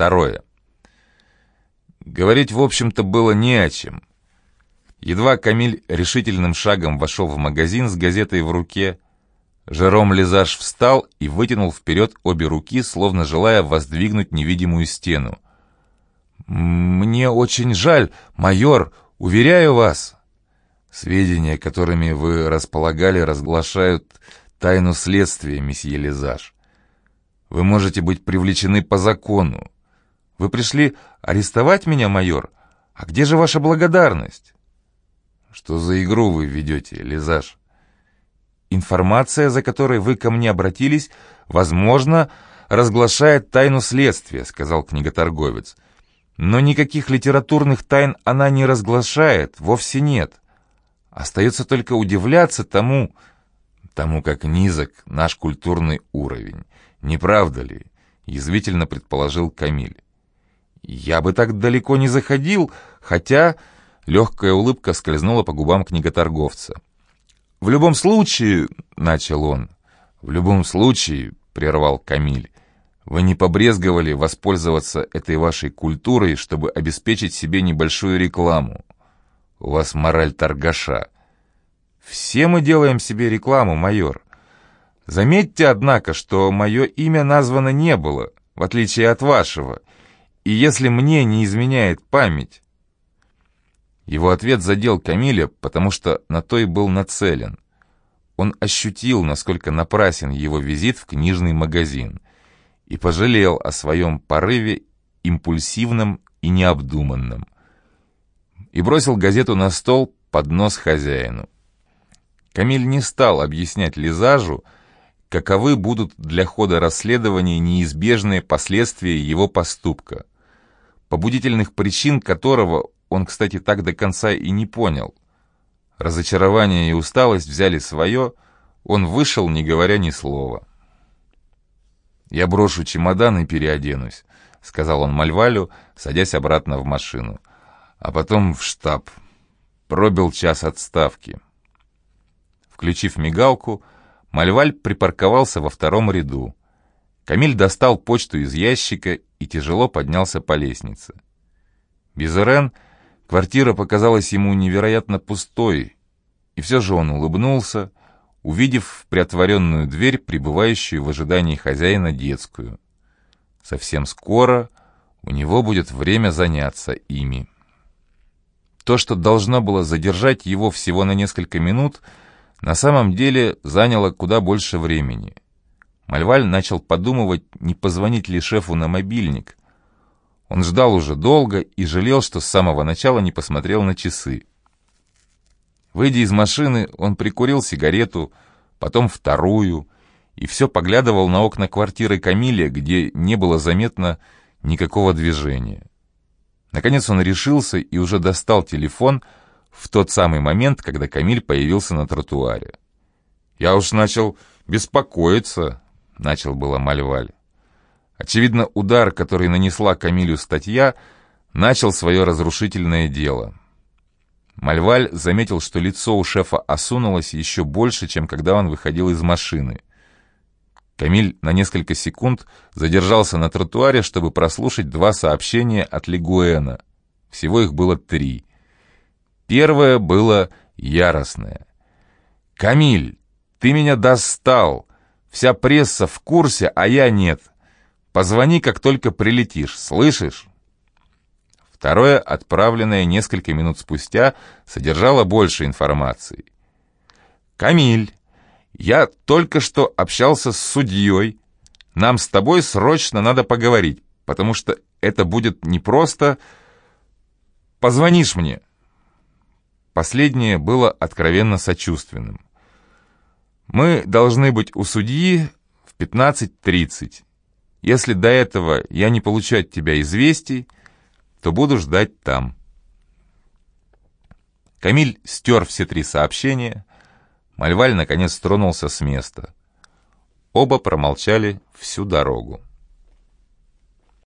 Второе. Говорить, в общем-то, было не о чем. Едва Камиль решительным шагом вошел в магазин с газетой в руке, Жером Лизаж встал и вытянул вперед обе руки, словно желая воздвигнуть невидимую стену. «Мне очень жаль, майор, уверяю вас!» Сведения, которыми вы располагали, разглашают тайну следствия, месье Лизаж. Вы можете быть привлечены по закону. Вы пришли арестовать меня, майор? А где же ваша благодарность? Что за игру вы ведете, Лизаж? Информация, за которой вы ко мне обратились, возможно, разглашает тайну следствия, сказал книготорговец. Но никаких литературных тайн она не разглашает, вовсе нет. Остается только удивляться тому, тому, как низок наш культурный уровень. Не правда ли? Язвительно предположил Камиль. Я бы так далеко не заходил, хотя... Легкая улыбка скользнула по губам книготорговца. «В любом случае...» — начал он. «В любом случае...» — прервал Камиль. «Вы не побрезговали воспользоваться этой вашей культурой, чтобы обеспечить себе небольшую рекламу. У вас мораль торгаша». «Все мы делаем себе рекламу, майор. Заметьте, однако, что мое имя названо не было, в отличие от вашего, и если мне не изменяет память...» Его ответ задел Камиля, потому что на то и был нацелен. Он ощутил, насколько напрасен его визит в книжный магазин, и пожалел о своем порыве импульсивном и необдуманном. И бросил газету на стол под нос хозяину. Камиль не стал объяснять Лизажу, каковы будут для хода расследования неизбежные последствия его поступка, побудительных причин которого он, кстати, так до конца и не понял. Разочарование и усталость взяли свое, он вышел, не говоря ни слова. «Я брошу чемодан и переоденусь», — сказал он Мальвалю, садясь обратно в машину. «А потом в штаб. Пробил час отставки». Включив мигалку, Мальваль припарковался во втором ряду. Камиль достал почту из ящика и тяжело поднялся по лестнице. Безерен — Квартира показалась ему невероятно пустой, и все же он улыбнулся, увидев в приотворенную дверь пребывающую в ожидании хозяина детскую. Совсем скоро у него будет время заняться ими. То, что должно было задержать его всего на несколько минут, на самом деле заняло куда больше времени. Мальваль начал подумывать, не позвонить ли шефу на мобильник, он ждал уже долго и жалел, что с самого начала не посмотрел на часы. Выйдя из машины, он прикурил сигарету, потом вторую, и все поглядывал на окна квартиры Камиля, где не было заметно никакого движения. Наконец он решился и уже достал телефон в тот самый момент, когда Камиль появился на тротуаре. «Я уж начал беспокоиться», — начал было Мальваль. Очевидно, удар, который нанесла Камилю статья, начал свое разрушительное дело. Мальваль заметил, что лицо у шефа осунулось еще больше, чем когда он выходил из машины. Камиль на несколько секунд задержался на тротуаре, чтобы прослушать два сообщения от Лигуэна. Всего их было три. Первое было яростное. «Камиль, ты меня достал! Вся пресса в курсе, а я нет. Позвони, как только прилетишь, слышишь?» Второе, отправленное несколько минут спустя, содержало больше информации. «Камиль, я только что общался с судьей. Нам с тобой срочно надо поговорить, потому что это будет непросто. Позвонишь мне?» Последнее было откровенно сочувственным. «Мы должны быть у судьи в 15.30. Если до этого я не получу от тебя известий, то буду ждать там». Камиль стер все три сообщения. Мальваль наконец тронулся с места. Оба промолчали всю дорогу.